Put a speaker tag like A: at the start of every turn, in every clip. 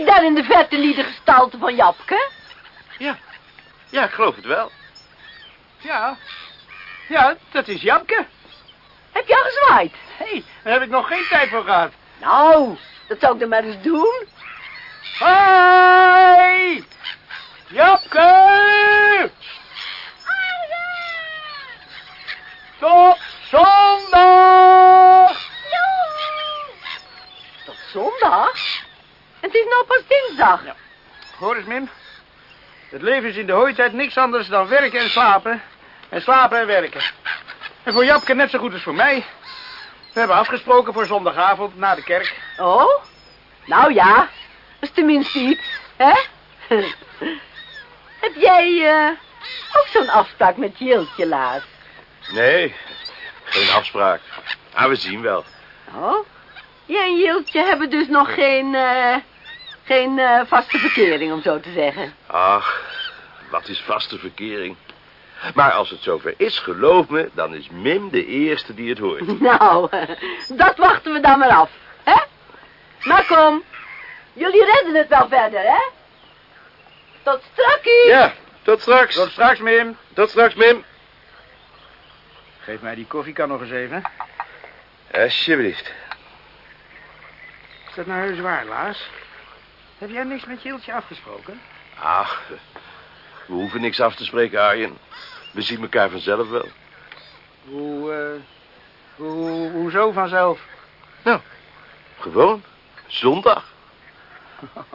A: ik daar in de verte niet de gestalte van Japke?
B: Ja. Ja, ik geloof het wel.
C: Ja. Ja, dat is Japke.
A: Heb je al gezwaaid?
C: Hé, hey, daar heb ik nog geen tijd voor gehad.
A: Nou, dat zou ik dan maar eens doen.
C: Hoi! Japke! Tot zondag!
A: Tot zondag? Het is nou pas dinsdag.
C: Ja. Hoor eens, Mim. Het leven is in de hooitijd niks anders dan werken en slapen. En slapen en werken. En voor Japke net zo goed als voor mij. We hebben afgesproken voor zondagavond na de kerk.
A: Oh? Nou ja, dat is tenminste iets, hè? Heb jij eh, ook zo'n afspraak met Jiltje laat?
B: Nee, geen afspraak. Maar we zien wel.
A: Oh? Jij en Jiltje hebben dus nog geen, eh, geen eh, vaste verkering, om zo te zeggen.
B: Ach, wat is vaste verkering? Maar als het zover is, geloof me, dan is Mim de eerste die het hoort.
A: Nou, dat wachten we dan maar af, hè? Maar kom, jullie redden het wel verder, hè? Tot straks.
B: Ja, tot straks.
C: Tot straks, Mim.
B: Tot straks, Mim.
C: Geef mij die koffiekan nog eens even.
B: Alsjeblieft.
C: Is dat nou heus waar, Laas? Heb jij niks met Jiltje afgesproken?
B: Ach, we hoeven niks af te spreken, Arjen. We zien elkaar vanzelf wel.
C: Hoe, eh... hoe, hoezo vanzelf?
B: Nou, gewoon. Zondag.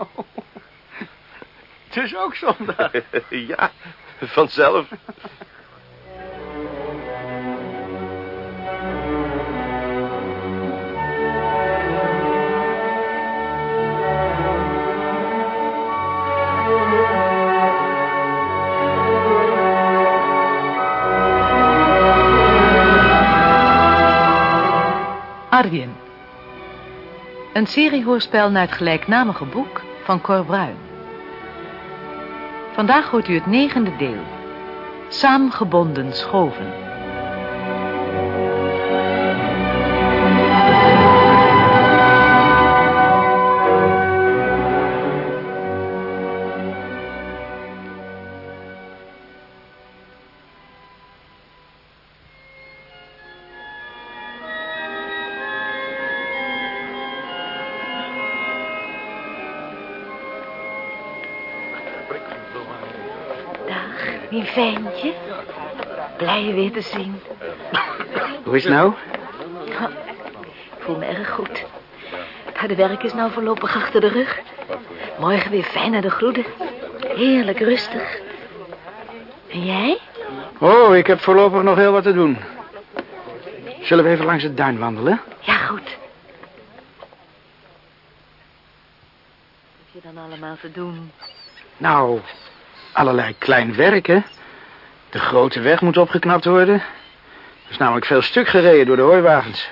C: Dus ook zondag.
B: ja, vanzelf.
D: Arjen. Een seriehoorspel naar het gelijknamige boek van Cor Bruin. Vandaag hoort u het negende deel. Saamgebonden schoven.
E: Ventje. Blij je weer te zien.
C: Hoe is het nou?
E: Ik voel me erg goed. Het harde werk is nou voorlopig achter de rug. Morgen weer fijn naar de groeden. Heerlijk rustig. En jij?
C: Oh, ik heb voorlopig nog heel wat te doen. Zullen we even langs het duin wandelen?
E: Ja, goed. Wat heb je dan allemaal te doen?
C: Nou, allerlei klein werken. De grote weg moet opgeknapt worden. Er is namelijk veel stuk gereden door de hooiwagens.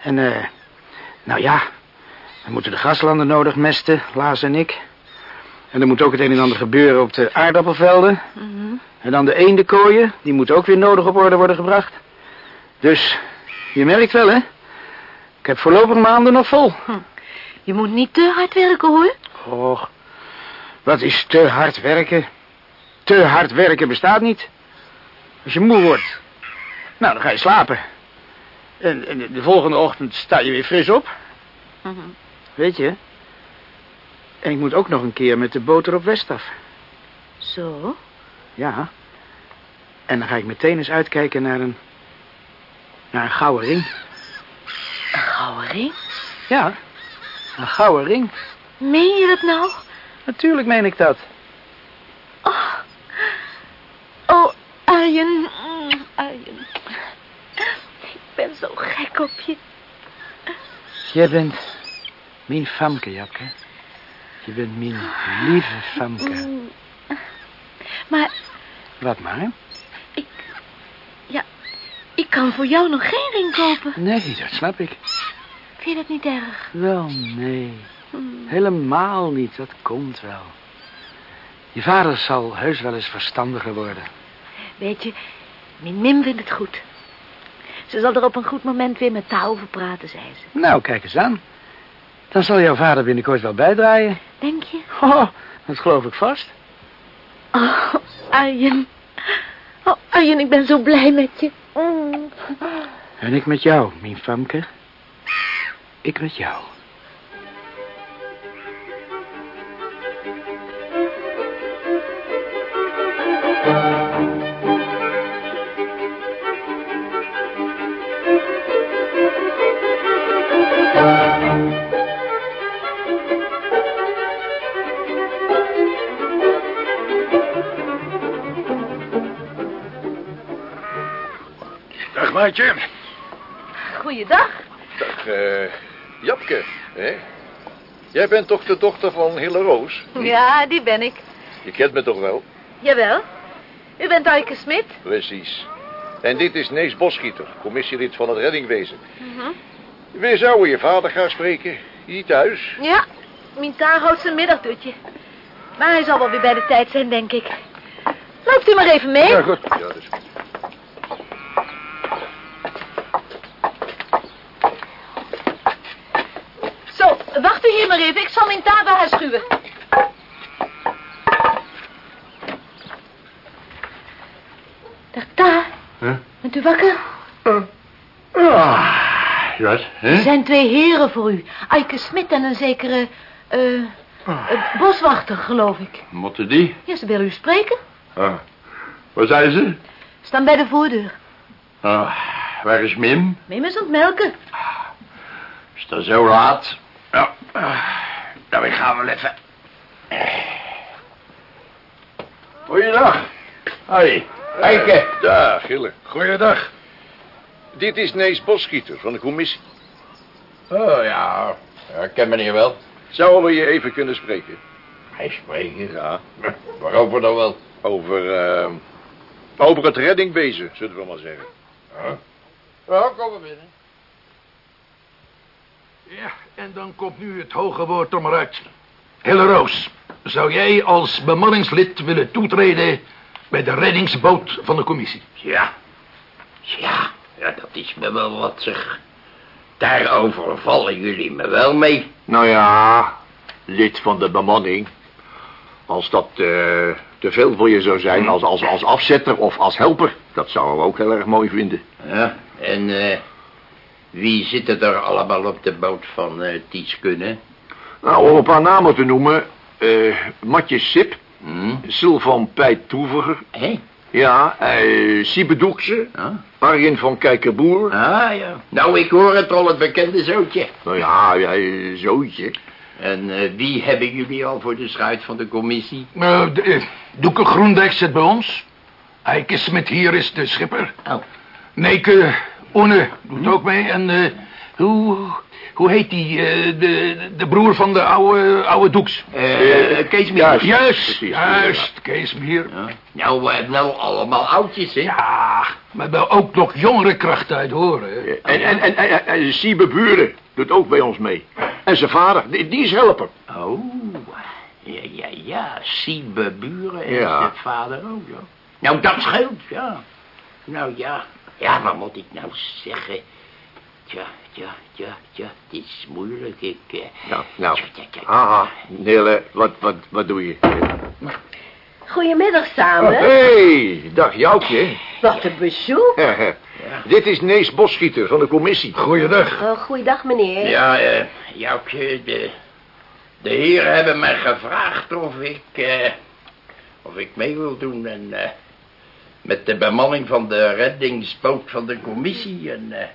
C: En, eh, nou ja, we moeten de graslanden nodig mesten, Laas en ik. En er moet ook het een en ander gebeuren op de aardappelvelden.
E: Mhm.
C: En dan de eendekooien, die moeten ook weer nodig op orde worden gebracht. Dus, je merkt wel, hè? Ik heb voorlopig maanden nog vol.
E: Je moet niet te hard werken, hoor.
C: Och, wat is te hard werken? Te hard werken bestaat niet. Als je moe wordt, nou, dan ga je slapen. En, en de volgende ochtend sta je weer fris op.
E: Mhm.
C: Weet je? En ik moet ook nog een keer met de boter op Westaf.
E: Zo?
C: Ja. En dan ga ik meteen eens uitkijken naar een... naar een gouden ring.
E: Een gouden ring?
C: Ja, een gouden ring.
E: Meen je dat nou?
C: Natuurlijk meen ik dat.
E: Oh, oh Arjen. Mm, Arjen. Ik ben zo gek op je.
C: Jij bent mijn famke, Japke. Je bent mijn lieve famke.
E: Mm. Maar
C: Wat maar?
E: ik... Ja, ik kan voor jou nog geen ring kopen.
C: Nee, dat snap ik.
E: Vind je dat niet erg?
C: Wel, nee.
E: Mm.
C: Helemaal niet, dat komt wel. Je vader zal heus wel eens verstandiger worden.
E: Weet je, mijn Mim vindt het goed. Ze zal er op een goed moment weer met haar over praten, zei ze.
C: Nou, kijk eens aan. Dan zal jouw vader binnenkort wel bijdraaien.
E: Denk je?
C: Oh, dat geloof ik vast.
E: Oh, Arjen. Oh, Arjen, ik ben zo blij met je. Mm.
C: En ik met jou, mijn famke. Ik met jou.
F: Maatje.
E: Goeiedag.
F: Dag, eh, Japke, hè? Jij bent toch de dochter van Hille Roos?
E: Ja, die ben ik.
F: Je kent me toch wel?
E: Jawel. U bent Aike Smit?
F: Precies. En dit is Nees Bosgieter, commissielid van het reddingwezen. We zouden je vader gaan spreken. Niet thuis.
E: Ja, mijn taar houdt zijn middagdutje. Maar hij zal wel weer bij de tijd zijn, denk ik. Loopt u maar even mee.
F: Ja, goed. Ja, dat is goed.
E: Zo, wacht u hier maar even. Ik zal mijn taar waarschuwen. Dag, Ta.
F: Huh?
E: Bent u wakker?
F: Ah, wat?
E: Er zijn twee heren voor u. Aike Smit en een zekere... eh eh, boswachter, geloof ik.
F: Moeten die?
E: Ja, ze willen u spreken.
F: Ah. Waar zijn ze?
E: Staan bij de voordeur.
F: Ah, waar is Mim?
E: Mim is aan het melken.
F: Is dat zo laat? Ja. Nou, ik ga wel even. Goeiedag. Hoi. Eike. Dag, Gille. Goeiedag. Dit is Nees Bosgieter van de commissie.
G: Oh ja, ja, ik ken meneer wel.
F: Zouden we je even kunnen spreken?
G: Hij spreken.
F: Ja.
G: Waarover dan wel?
F: Over, eh, over het reddingwezen, zullen we maar zeggen.
G: Ja, kom maar binnen.
H: Ja, en dan komt nu het hoge woord er maar uit. Hille Roos, zou jij als bemanningslid willen toetreden bij de reddingsboot van de commissie?
G: Ja. Ja, ja, dat is me wel wat zeg. Daarover vallen jullie me wel mee.
F: Nou ja, lid van de bemanning. Als dat eh, te veel voor je zou zijn als, als, als afzetter of als helper. Dat zouden we ook heel erg mooi vinden.
G: Ja, en eh, wie zitten er allemaal op de boot van eh Ties Kunnen?
F: Nou, om een paar namen te noemen. eh Matje Sip,
G: Hm?
F: Sylvan Pijt Toeviger.
G: Hé?
F: Ja, eh Siebe Doekse? Arjen van Kijkerboer.
G: Ah, ja. Nou, ik hoor het al, het bekende zootje.
F: Nou ja, ja, eh, zootje.
G: En eh, wie hebben jullie al voor de schuit van de commissie?
H: Uh, Doeke Groendijk zit bij ons. Eike Smit hier is de schipper.
G: Oh.
H: Neke Onne doet ook mee. En eh, hoe, hoe heet die? eh, de, de broer van de oude, oude Doeks.
G: Eh, Kees Mier.
F: Juist.
H: Juist,
F: precies,
H: juist. Kees hier.
G: Ja. Nou, nou allemaal oudjes, hè?
H: Ja, maar wel ook nog jongere krachten uit horen.
F: En, en, en, en, en Siebe Buren doet ook bij ons mee. En zijn vader, die, die is helper.
G: Oh, ja, ja, ja. Siebe Buren en
F: Ja.
G: zijn vader ook, ja. Nou, dat scheelt, ja. Nou, ja. Ja, wat moet ik nou zeggen? Tja, tja, tja, tja. Het is moeilijk, ik... eh,
F: Nou, nou.
G: tja, tja, tja.
F: Haha, Nille, wat, wat, wat doe je?
A: Goedemiddag samen.
F: hey, dag Joukje.
A: Wat een bezoek.
F: Dit is Nees Bosgieter van de commissie.
H: Goeiedag.
A: Oh, goeiedag, meneer.
G: Ja, eh, Joukje, de, de heren hebben mij gevraagd of ik, eh, of ik mee wil doen en, eh, met de bemanning van de reddingsboot van de commissie. En, eh,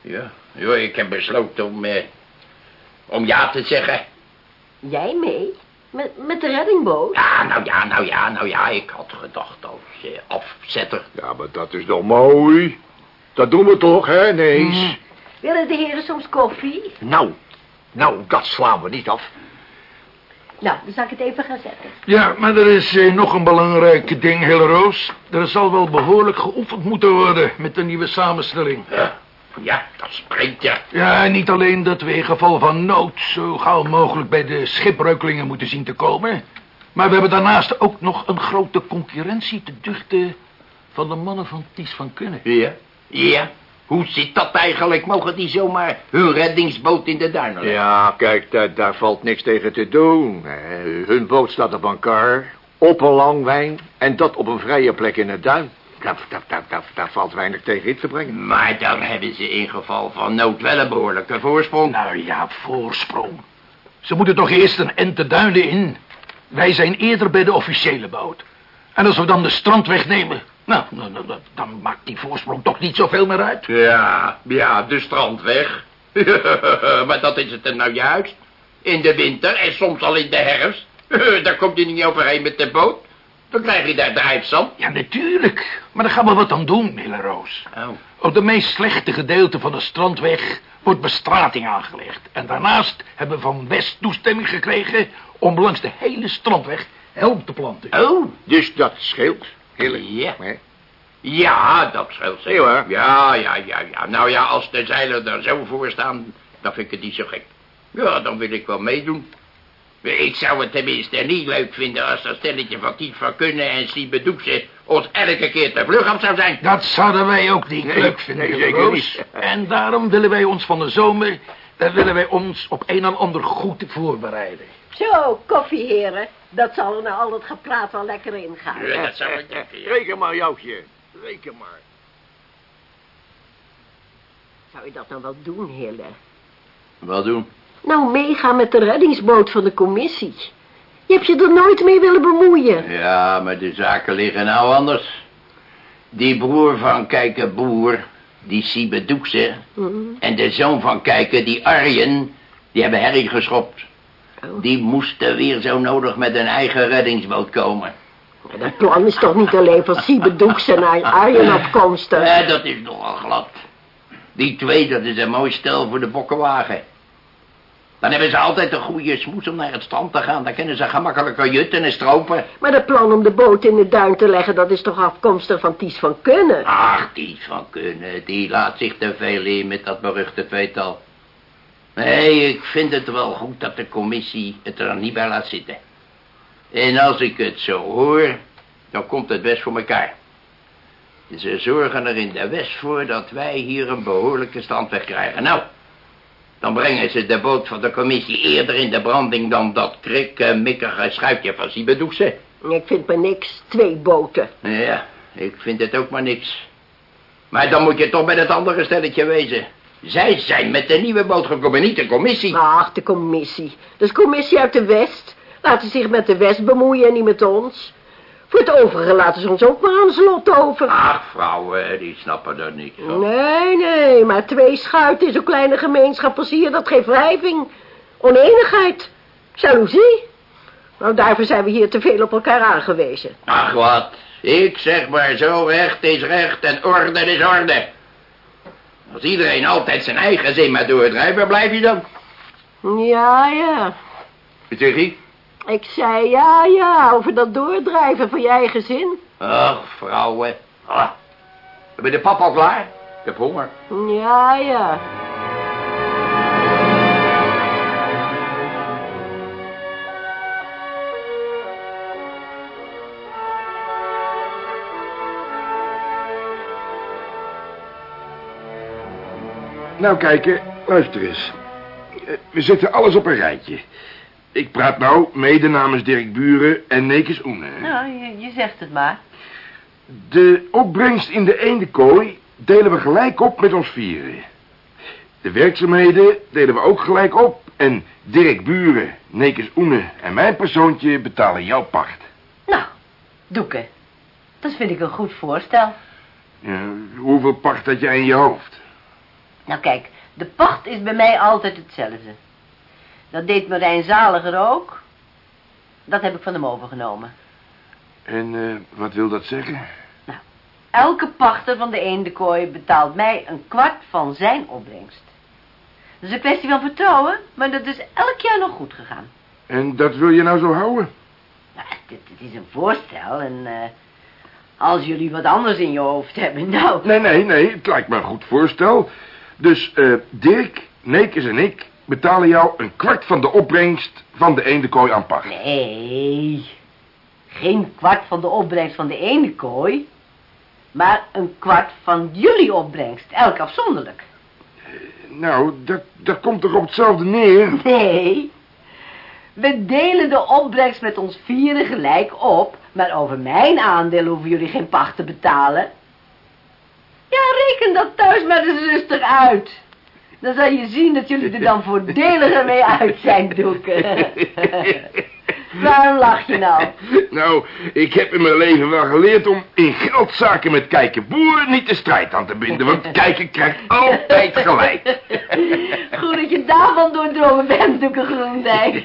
G: ja, ja, ik heb besloten om, eh, om ja te zeggen.
A: Jij mee? Met, met de reddingboot?
G: Ja, nou ja, nou ja, nou ja, ik had gedacht als eh, afzetter.
F: Ja, maar dat is toch mooi? Dat doen we toch, hè, Nees?
A: Willen de heren soms koffie?
F: Nou, nou, dat slaan we niet af.
A: Nou, dan zal ik het even gaan zetten.
H: Ja, maar er is eh, nog een belangrijk ding, Hille Roos. Er zal wel behoorlijk geoefend moeten worden met de nieuwe samenstelling.
G: Ja, ja dat spreekt ja.
H: Ja, en niet alleen dat we in geval van nood zo gauw mogelijk bij de schipbreukelingen moeten zien te komen. Maar we hebben daarnaast ook nog een grote concurrentie te duchten van de mannen van Ties van Kunnen.
G: Ja, ja. Hoe zit dat eigenlijk? Mogen die zomaar hun reddingsboot in de duinen leggen?
F: Ja, kijk, daar, daar valt niks tegen te doen. hè. Hun boot staat op een kar, op een langwijn... en dat op een vrije plek in het duin. Daar, daar, daar, daar, daar valt weinig tegen in te brengen.
G: Maar dan hebben ze in geval van nood wel een behoorlijke voorsprong.
H: Nou ja, voorsprong. Ze moeten toch eerst een end de duinen in. Wij zijn eerder bij de officiële boot. En als we dan de strandweg nemen... Nou, nou, nou, nou, dan maakt die voorsprong toch niet zoveel meer uit.
G: Ja, ja, de strandweg. maar dat is het er nou juist. In de winter en soms al in de herfst. daar komt je niet overheen met de boot. Dan krijg je daar drijfzand.
H: Ja, natuurlijk. Maar daar gaan we wat aan doen, Milleroos.
G: Oh.
H: Op de meest slechte gedeelte van de strandweg wordt bestrating aangelegd. En daarnaast hebben we van West toestemming gekregen om langs de hele strandweg helm te planten.
G: Oh,
F: Dus dat scheelt. Heerlijk.
G: Ja.
F: Hè?
G: ja, dat scheelt
F: Nee, hoor.
G: Ja, ja, ja, ja. Nou ja, als de zeilen er zo voor staan, dan vind ik het niet zo gek. Ja, dan wil ik wel meedoen. Ik zou het tenminste niet leuk vinden als dat stelletje van Tiet van Kunnen en Siebe Doekse ons elke keer te vlug af zou zijn.
H: Dat zouden wij ook niet
F: Nee,
H: leuk vinden,
F: nee, zeker niet.
H: En daarom willen wij ons van de zomer... daar willen wij ons op een en ander goed voorbereiden.
A: Zo, koffieheren. Dat zal er nou al dat gepraat wel lekker ingaan.
G: Ja, dat zou ik denken.
F: Reken maar, Joutje. Reken maar.
A: Zou je dat nou wel doen, Hille?
G: Wat doen?
A: Nou, meegaan met de reddingsboot van de commissie. Je hebt je er nooit mee willen bemoeien.
G: Ja, maar de zaken liggen nou anders. Die broer van Kijker Boer, die Siebe Doekse...
A: Mhm.
G: en de zoon van Kijker, die Arjen... die hebben herrie geschopt.
A: Oh.
G: Die moesten weer zo nodig met een eigen reddingsboot komen.
A: Maar dat plan is toch niet alleen van Siebe Doeks en Arjen afkomstig?
G: Ja, dat is nogal glad. Die twee, dat is een mooi stel voor de bokkenwagen. Dan hebben ze altijd een goede smoes om naar het strand te gaan. Dan kunnen ze gemakkelijker jutten en stropen.
A: Maar dat plan om de boot in de duin te leggen, dat is toch afkomstig van Ties van Kunnen?
G: Ach, die van kunnen, die laat zich te veel in met dat beruchte tweetal. Nee, ik vind het wel goed dat de commissie het er niet bij laat zitten. En als ik het zo hoor, dan komt het best voor elkaar. Ze zorgen er in de West voor dat wij hier een behoorlijke standweg krijgen. Nou, dan brengen ze de boot van de commissie eerder in de branding dan dat krikke, schuitje van Siebedoekse.
A: Ik vind maar niks. Twee boten.
G: Ja, ik vind het ook maar niks. Maar dan moet je toch bij dat andere stelletje wezen. Zij zijn met de nieuwe boot gekomen, niet de commissie.
A: Ach, de commissie. Dat is commissie uit de West. Laten zich met de West bemoeien en niet met ons. Voor het overige laten ze ons ook maar aan slot over.
G: Ach, vrouwen, die snappen er niks van.
A: Nee, nee, maar twee schuiten in zo'n kleine gemeenschap als hier, dat geeft wrijving. Oneenigheid. Jaloezie. Nou, daarvoor zijn we hier te veel op elkaar aangewezen.
G: Ach, wat. Ik zeg maar zo, recht is recht en orde is orde. Als iedereen altijd zijn eigen zin maar doordrijft, waar blijf je dan?
A: Ja, ja.
G: Wat zeg je?
A: Ik zei ja, ja, over dat doordrijven van je eigen zin.
G: Ach, vrouwen. Ah. Ben je de pap al klaar? Ik heb honger.
A: Ja, ja.
B: Nou, kijken, luister eens. Eh, We zetten alles op een rijtje. Ik praat nou mede namens Dirk Buren en Nekes Oene.
E: Nou, je, je zegt het maar.
B: De opbrengst in de eendenkooi delen we gelijk op met ons vieren. De werkzaamheden delen we ook gelijk op. En Dirk Buren, Nekes Oene en mijn persoontje betalen jouw pacht.
E: Nou, Doeke. Dat vind ik een goed voorstel.
B: Ja, hoeveel pacht had jij in je hoofd?
E: Nou kijk, de pacht is bij mij altijd hetzelfde. Dat deed Marijn Zaliger ook. Dat heb ik van hem overgenomen.
B: En eh, wat wil dat zeggen?
E: Elke pachter van de eendenkooi betaalt mij een kwart van zijn opbrengst. Dat is een kwestie van vertrouwen, maar dat is elk jaar nog goed gegaan.
B: En dat wil je nou zo houden?
E: Nou, dit, dit is een voorstel en eh, als jullie wat anders in je hoofd hebben, nou...
B: Nee, nee, nee, het lijkt me een goed voorstel. Dus eh, Dirk, Nekes en ik betalen jou een kwart van de opbrengst van de eendenkooi aan pacht.
E: Nee, geen kwart van de opbrengst van de ene kooi.
A: maar een kwart van jullie opbrengst, elk afzonderlijk.
B: Nou, dat, dat komt toch op hetzelfde neer?
A: Nee. We delen de opbrengst met ons vieren gelijk op, maar over mijn aandeel hoeven jullie geen pacht te betalen. Ja, reken dat thuis maar eens rustig uit. Dan zal je zien dat jullie er dan voordeliger mee uit zijn, Doeken. Waarom lach je nou?
B: Nou, ik heb in mijn leven wel geleerd om in geldzaken met kijken boer niet de strijd aan te binden, want kijken krijgt altijd gelijk.
A: Goed dat je daarvan doordrongen bent, Doeken Groendijk.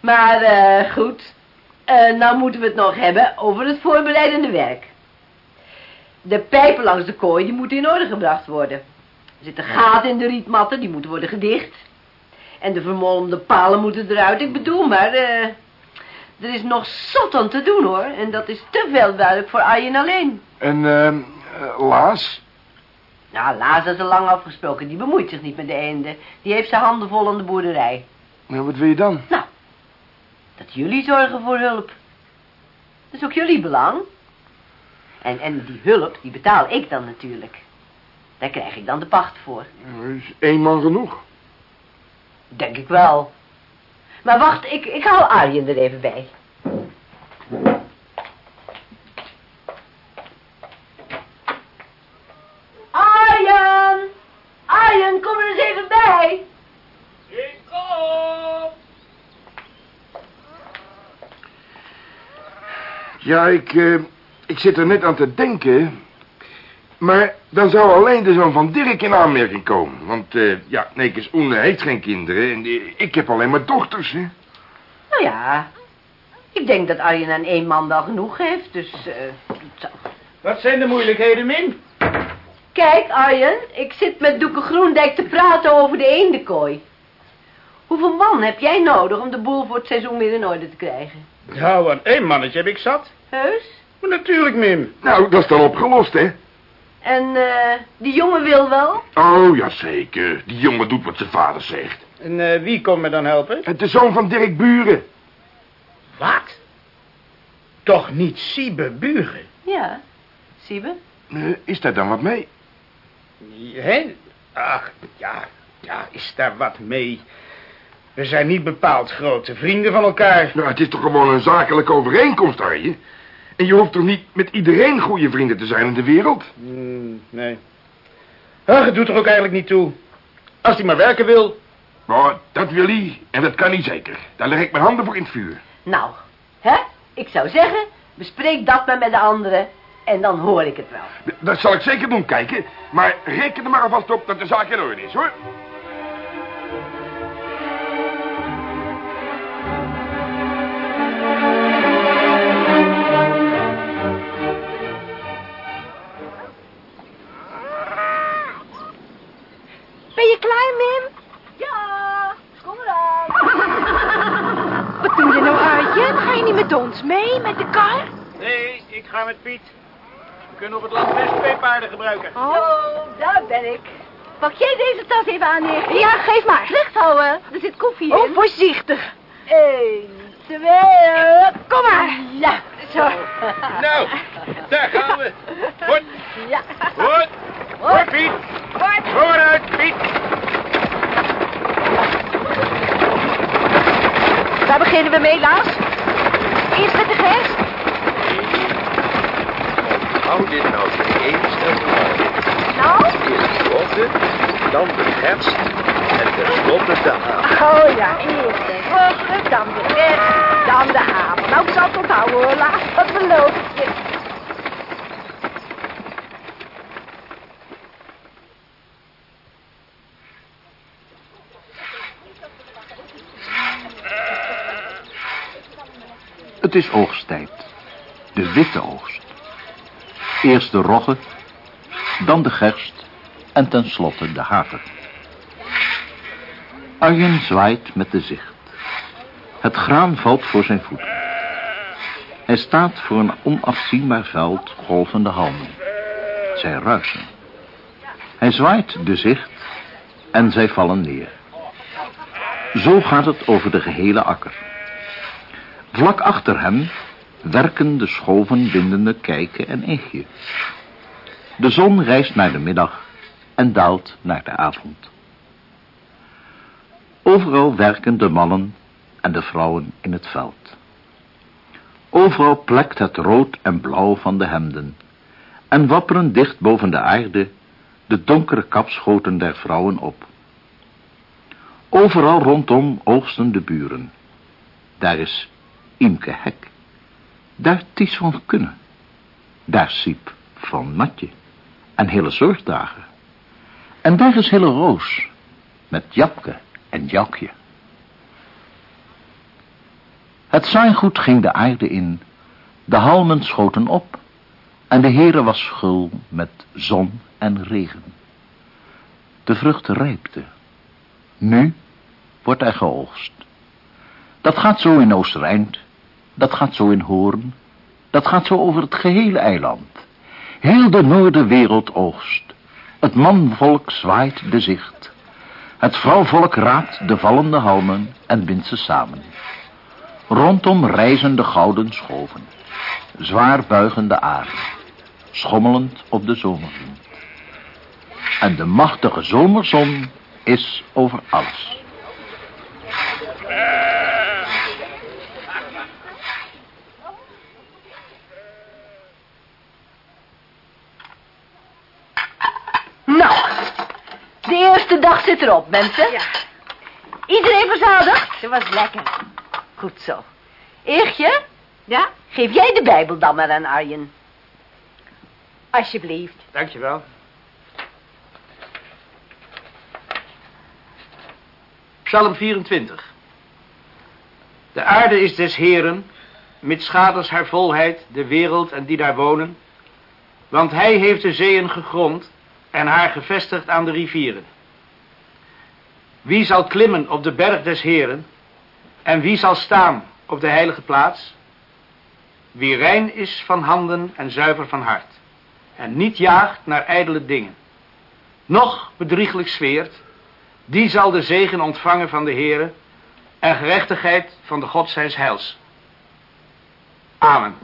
A: Maar, eh, goed. Eh, nou moeten we het nog hebben over het voorbereidende werk. De pijpen langs de kooi, die moeten in orde gebracht worden. Er zitten gaten in de rietmatten, die moeten worden gedicht. En de vermolmde palen moeten eruit. Ik bedoel maar, eh, er is nog zot aan te doen hoor. En dat is te veel duidelijk voor Arjen alleen.
B: En, ehm eh, Laas?
A: Nou, Laas is al lang afgesproken. Die bemoeit zich niet met de eenden. Die heeft zijn handen vol aan de boerderij.
B: Nou, wat wil je dan?
A: Nou, dat jullie zorgen voor hulp. Dat is ook jullie belang. En, en die hulp, die betaal ik dan natuurlijk. Daar krijg ik dan de pacht voor.
B: Is één man genoeg?
A: Denk ik wel. Maar wacht, ik, ik haal Arjen er even bij. Arjen! Arjen, kom er eens even bij.
H: Ik kom!
B: Ja, ik, eh, ik zit er net aan te denken. Maar dan zou alleen de zoon van Dirk in aanmerking komen. Want, eh, ja, Nekes Oene heeft geen kinderen en eh, ik heb alleen maar dochters, hè.
A: Nou ja, ik denk dat Arjen aan één man wel genoeg heeft, dus... eh, zo.
C: Wat zijn de moeilijkheden, Min?
A: Kijk, Arjen, ik zit met Doeke Groendijk te praten over de eendenkooi. Hoeveel man heb jij nodig om de boel voor het seizoen weer in orde te krijgen?
C: Nou, aan één mannetje heb ik zat.
A: Heus?
C: Maar natuurlijk, Mim.
B: Nou, dat is dan opgelost, hè.
A: En eh, die jongen wil wel?
B: Oh, ja, zeker. Die jongen doet wat zijn vader zegt.
C: En eh, wie komt me dan helpen?
B: Het de zoon van Dirk Buren.
C: Wat? Toch niet Siebe Buren?
A: Ja, Siebe.
B: Eh, is daar dan wat mee?
C: Hé? Ach, ja, ja, is daar wat mee? We zijn niet bepaald grote vrienden van elkaar.
B: Nou, het is toch gewoon een zakelijke overeenkomst, Arje? En je hoeft toch niet met iedereen goede vrienden te zijn in de wereld?
C: Hmm, nee. Ach, het doet er ook eigenlijk niet toe. Als hij maar werken wil.
B: Oh, dat wil hij. En dat kan hij zeker. Daar leg ik mijn handen voor in het vuur.
A: Nou, hè? Ik zou zeggen, bespreek dat maar met de anderen en dan hoor ik het wel.
B: D- Dat zal ik zeker doen, kijken. Maar reken er maar alvast op dat de zaak in orde is, hoor.
E: Met ons mee, met de kar?
C: Nee, ik ga met Piet. We kunnen op het land best twee paarden gebruiken.
A: Zo, daar ben ik. Pak jij deze tas even aan, Nick?
E: Ja, geef maar.
A: Recht houden, er zit koffie in.
E: Oh, voorzichtig.
A: Eén, twee,
E: Kom maar.
A: ja, zo.
C: Nou, daar gaan we. Goed,
A: Ja.
C: goed. Voor Piet. Vooruit, Piet.
E: Waar beginnen we mee, Laas? Eerst met de gerst.
F: Hou dit nou eens en vooral.
E: Nou?
F: Eerst de rotte, dan de gerst en tenslotte de haan.
E: Oh ja, eerst de ruggen, dan de gerst, dan de hamer. Nou, ik zal het onthouden hoor, Laas. Dat beloof ik je.
I: Het is oogsttijd. De witte oogst. Eerst de rogge, dan de gerst en tenslotte de haver. Arjen zwaait met de zicht. Het graan valt voor zijn voeten. Hij staat voor een onafzienbaar veld golvende halmen. Zij ruisen. Hij zwaait de zicht en zij vallen neer. Zo gaat het over de gehele akker. Vlak achter hem, werken de schoven bindende kijken en eegje. De zon rijst naar de middag en daalt naar de avond. Overal werken de mannen en de vrouwen in het veld. Overal plekt het rood en blauw van de hemden en wapperen dicht boven de aarde de donkere kapschoten der vrouwen op. Overal rondom oogsten de buren. Daar is Imke Hek. Daar Ties van Kunnen. Daar Siep van Matje. En hele zorgdagen. En daar is hele Roos. Met Japke en Joukje. Het zaaigoed ging de aarde in. De halmen schoten op. En de heren was gul met zon en regen. De vrucht rijpte. Nu wordt er geoogst. Dat gaat zo in Oostereind, dat gaat zo in Hoorn, dat gaat zo over het gehele eiland. Heel de noorderwereld oogst. Het manvolk zwaait de zicht. Het vrouwvolk raakt de vallende halmen en bindt ze samen. Rondom reizen de gouden schoven, zwaar buigende aarde, schommelend op de zomerwind. En de machtige zomerzon is over alles.
A: Nou, de eerste dag zit erop, mensen. Ja. Iedereen verzadigd?
J: Ze was lekker.
A: Goed zo. Eegje? Ja? Geef jij de Bijbel dan maar aan Arjen. Alsjeblieft.
C: Dankjewel. Psalm 24. De aarde is des Heren, met schaders haar volheid, de wereld en die daar wonen. Want hij heeft de zeeën gegrond en haar gevestigd aan de rivieren. Wie zal klimmen op de berg des Heren en wie zal staan op de heilige plaats? Wie rein is van handen en zuiver van hart en niet jaagt naar ijdele dingen, noch bedrieglijk zweert, die zal de zegen ontvangen van de Heere en gerechtigheid van de God zijns heils. Amen.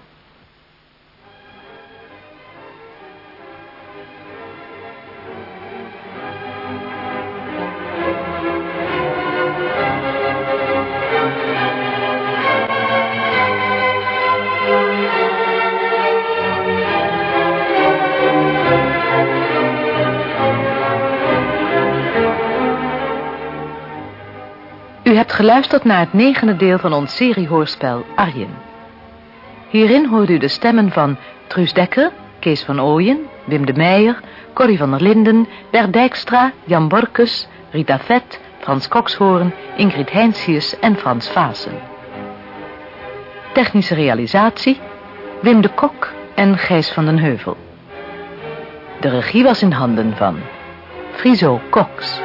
E: U hebt geluisterd naar het negende deel van ons seriehoorspel Arjen. Hierin hoorde u de stemmen van Truus Dekker, Kees van Ooyen, Wim de Meijer, Corrie van der Linden, Bert Dijkstra, Jan Borkus, Rita Vet, Frans Kokshoorn, Ingrid Heinsius en Frans Vaassen. Technische realisatie, Wim de Kok en Gijs van den Heuvel. De regie was in handen van Friso Cox.